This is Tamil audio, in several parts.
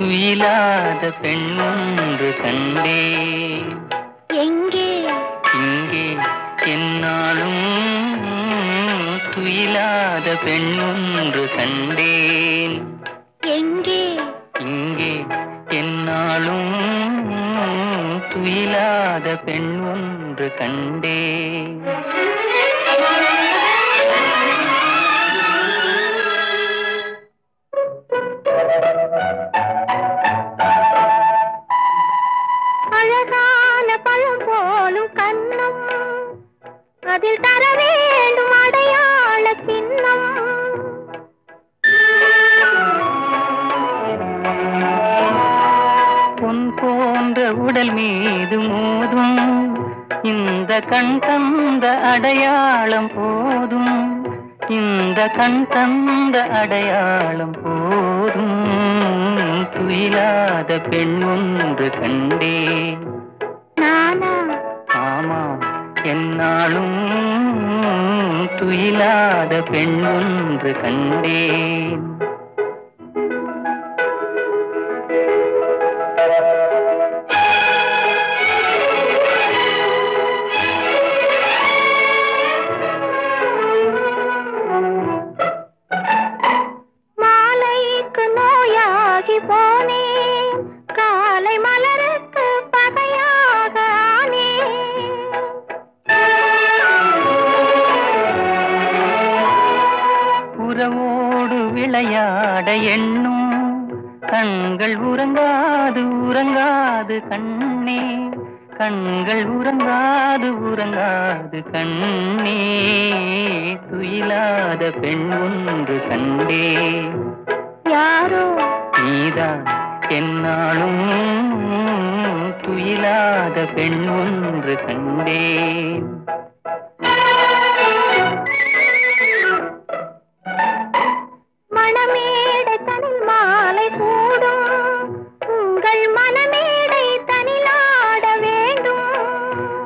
துயிலாத பெண் ஒன்று கண்டேன் எங்கே? இங்கே என்னாலும் துயிலாத பெண் ஒன்று கண்டேன். எங்கே? இங்கே என்னாலும் துயிலாத பெண் ஒன்று கண்டேன். அழகான போலும் கண்ணம். அதில் தர வேண்டும் அடையாள சின்னம். பொன் போன்ற உடல் மீது மோதும். இந்த கண் தந்த அடையாளம் போதும். இந்த கண் தந்த அடையாளம் போதும். துயிலாத பெண் ஒன்று கண்டே நானா? ஆமாம். என்னாலும் துயிலாத பெண் ஒன்று கண்டேன். மாலைக்கு நோயாகி போனேன். விளையாட எண்ணும். கண்கள் உறங்காது உறங்காது கண்ணே. கண்கள் உறங்காது உறங்காது கண்ணே. துயிலாத பெண் ஒன்று கண்டே. யாரோ? நீதான் என்னாலும் துயிலாத பெண் ஒன்று கண்டேன்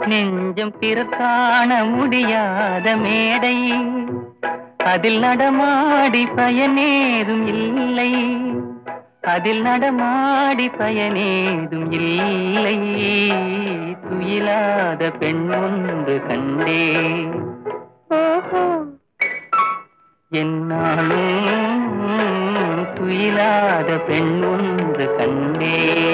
நெஞ்சம் பிறக்காண முடியாத மேடை. அதில் நடமாடி பயனேதும் இல்லை. அதில் நடமாடி பயனேதும் இல்லை. துயிலாத பெண் ஒன்று கண்டே. என்னாலும் துயிலாத பெண் ஒன்று கண்டே.